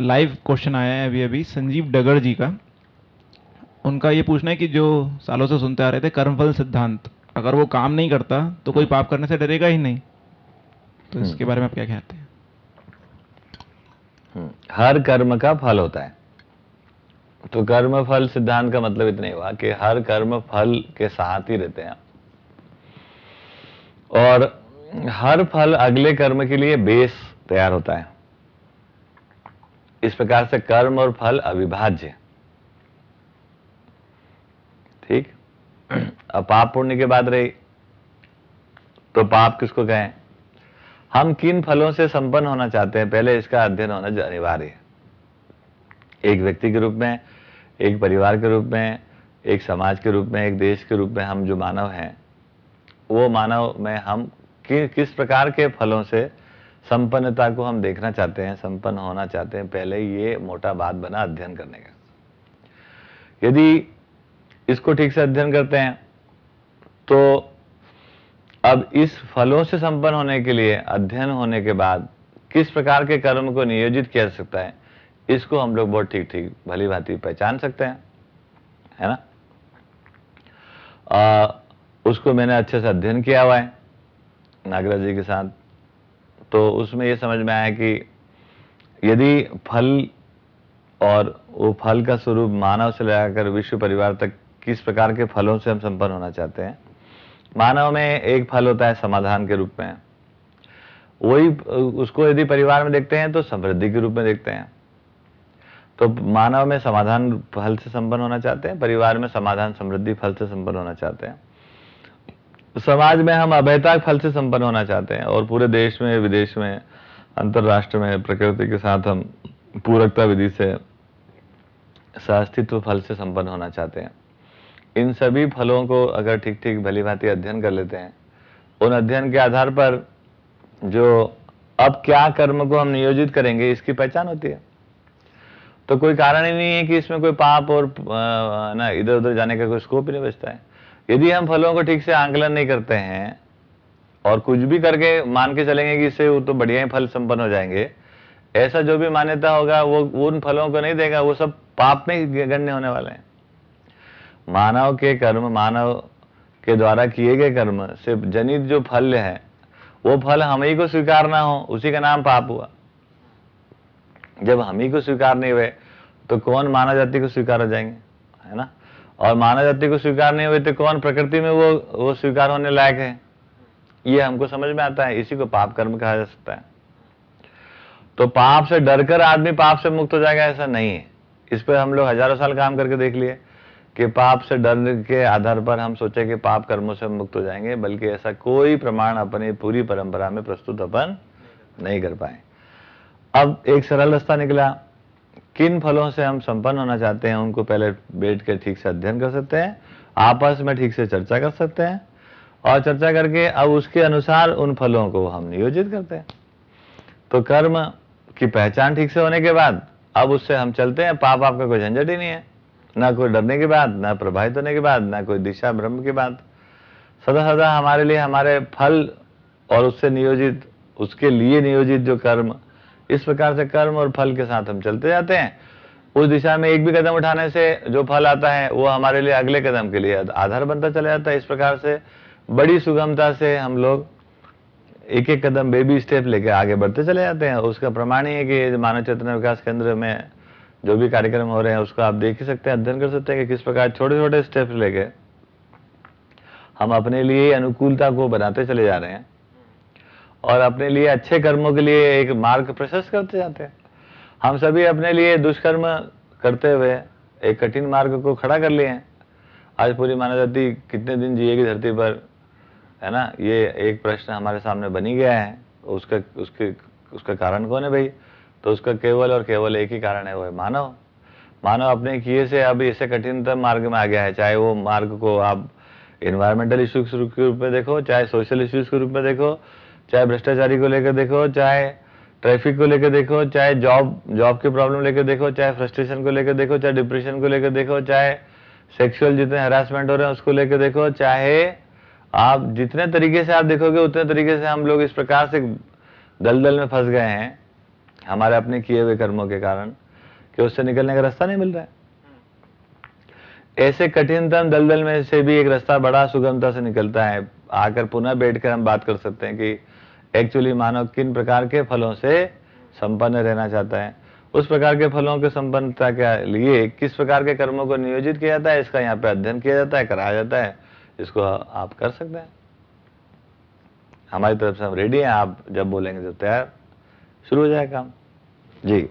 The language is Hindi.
लाइव क्वेश्चन आया है अभी अभी संजीव डगर जी का। उनका ये पूछना है कि जो सालों से सुनते आ रहे थे कर्मफल सिद्धांत अगर वो काम नहीं करता तो कोई पाप करने से डरेगा ही नहीं। तो इसके बारे में आप क्या कहते हैं? हम्म, हर कर्म का फल होता है। तो कर्म फल सिद्धांत का मतलब इतना ही हुआ कि हर कर्म फल के साथ ही रहते हैं। और हर फल अगले कर्म के लिए बेस तैयार होता है। इस प्रकार से कर्म और फल अविभाज्य ठीक? अब पाप पुण्य की बात रही। तो पाप किसको कहें? हम किन फलों से संपन्न होना चाहते हैं? पहले इसका अध्ययन होना अनिवार्य है। एक व्यक्ति के रूप में एक परिवार के रूप में एक समाज के रूप में एक देश के रूप में हम जो मानव हैं वो मानव में हम कि, किस प्रकार के फलों से संपन्नता को हम देखना चाहते हैं संपन्न होना चाहते हैं पहले ये मोटा बात बना अध्ययन करने का। यदि इसको ठीक से अध्ययन करते हैं तो अब इस फलों से संपन्न होने के लिए अध्ययन होने के बाद किस प्रकार के कर्म को नियोजित किया जा सकता है इसको हम लोग बहुत ठीक ठीक भली भांति पहचान सकते हैं है ना? आ, उसको मैंने अच्छे से अध्ययन किया हुआ है नागराज जी के साथ। तो उसमें ये समझ में आया कि यदि फल और वो फल का स्वरूप मानव से लगाकर विश्व परिवार तक किस प्रकार के फलों से हम संपन्न होना चाहते हैं? मानव में एक फल होता है समाधान के रूप में। वही, उसको यदि परिवार में देखते हैं तो समृद्धि के रूप में देखते हैं। तो मानव में समाधान फल से संपन्न होना चाहते हैं? परिवार में समाधान समृद्धि फल से संपन्न होना चाहते हैं। समाज में हम अभयता फल से संपन्न होना चाहते हैं और पूरे देश में, विदेश में, अंतरराष्ट्र में, प्रकृति के साथ हम पूरकता विधि से सहअस्तित्व फल से संपन्न होना चाहते हैं। इन सभी फलों को अगर ठीक ठीक भली भांति अध्ययन कर लेते हैं, उन अध्ययन के आधार पर जो अब क्या कर्म को हम नियोजित करेंगे, इसकी पहचान होती है। तो कोई कारण ही नहीं है कि इसमें कोई पाप और ना इधर उधर जाने का कोई स्कोप ही नहीं बचता है। यदि हम फलों को ठीक से आंकलन नहीं करते हैं, और कुछ भी करके मान के चलेंगे कि इससे वो तो बढ़िया ही फल संपन्न हो जाएँगे, ऐसा जो भी मान्यता होगा, वो उन फलों को नहीं देगा, वो सब पाप में गण्य होने वाले हैं। मानव के कर्म, मानव के द्वारा किए गए कर्म से जनित जो फल है, वो फल हम ही को स्वीकार ना हो, उसी का नाम पाप हुआ। जब हम ही को स्वीकार नहीं हुए तो कौन मानव जाति को स्वीकार हो जाएँगे? है ना? और मानव जाति को स्वीकार नहीं हुए तो कौन प्रकृति में वो वो स्वीकार होने लायक है? ये हमको समझ में आता है, इसी को पाप कर्म कहा जा सकता है। तो पाप से डरकर आदमी पाप से मुक्त हो जाएगा, ऐसा नहीं है। इस पर हम लोग हज़ारों साल काम करके देख लिए कि पाप से डर के आधार पर हम सोचे कि पाप कर्मों से मुक्त हो जाएँगे, बल्कि ऐसा कोई प्रमाण अपनी पूरी परंपरा में प्रस्तुत अपन नहीं कर पाए। अब एक सरल रास्ता निकला। किन फलों से हम संपन्न होना चाहते हैं, उनको पहले बैठ कर ठीक से अध्ययन कर सकते हैं, आपस में ठीक से चर्चा कर सकते हैं, और चर्चा करके अब उसके अनुसार उन फलों को हम नियोजित करते हैं। तो कर्म की पहचान ठीक से होने के बाद, अब उससे हम चलते हैं, पाप आपका कोई झंझट ही नहीं है। ना कोई डरने की बात ना प्रभावित होने की बात ना कोई दिशा ब्रह्म की बात सदा सदा हमारे लिए हमारे फल और उससे नियोजित, उसके लिए नियोजित जो कर्म इस प्रकार से कर्म और फल के साथ हम चलते जाते हैं। उस दिशा में एक भी कदम उठाने से जो फल आता है, वो हमारे लिए अगले कदम के लिए आधार बनता चला जाता है इस प्रकार से। बड़ी सुगमता से हम लोग एक एक कदम बेबी स्टेप लेके आगे बढ़ते चले जाते हैं। उसका प्रमाण ही है कि मानव चेतना विकास केंद्र में जो भी कार्यक्रम हो रहे हैं, उसको आप देख ही सकते हैं, अध्ययन कर सकते हैं कि किस प्रकार छोटे छोटे स्टेप लेके हम अपने लिए अनुकूलता को बनाते चले जा रहे हैं। और अपने लिए अच्छे कर्मों के लिए एक मार्ग प्रशस्त करते जाते हैं। हम सभी अपने लिए दुष्कर्म करते हुए एक कठिन मार्ग को खड़ा कर लिए हैं। आज पूरी मानव जाति कितने दिन जिएगी धरती पर, है ना? ये एक प्रश्न हमारे सामने बनी गया है। उसका, उसके, उसका कारण कौन है भाई? तो उसका केवल और केवल एक ही कारण है, वो है मानव। मानव अपने किए से अब ऐसे कठिनतम मार्ग में आ गया है। चाहे वो मार्ग को आप इन्वायरमेंटल इश्यूज़ के रूप में देखो, चाहे सोशल इश्यूज़ के रूप में देखो चाहे भ्रष्टाचारी को लेकर देखो चाहे ट्रैफ़िक को लेकर देखो चाहे जॉब जॉब की प्रॉब्लम लेकर देखो चाहे फ्रस्ट्रेशन को लेकर देखो चाहे डिप्रेशन को लेकर देखो चाहे सेक्सुअल जितने हरासमेंट हो रहे हैं उसको लेकर देखो चाहे आप जितने तरीके से आप देखोगे उतने तरीके से हम लोग इस प्रकार से दलदल में फंस गए हैं हमारे अपने किए हुए कर्मों के कारण कि उससे निकलने का रास्ता नहीं मिल रहा है। ऐसे कठिनतम दलदल में से भी एक रास्ता बड़ा सुगमता से निकलता है। आकर पुनः बैठकर हम बात कर सकते हैं कि एक्चुअली मानव किन प्रकार के फलों से संपन्न रहना चाहता है? उस प्रकार के फलों के संपन्नता के लिए किस प्रकार के कर्मों को नियोजित किया जाता है? इसका यहाँ पे अध्ययन किया जाता है, कराया जाता है। इसको आप कर सकते हैं। हमारी तरफ़ से हम रेडी हैं, आप जब बोलेंगे जब तैयार। शुरू हो जाए काम। जी।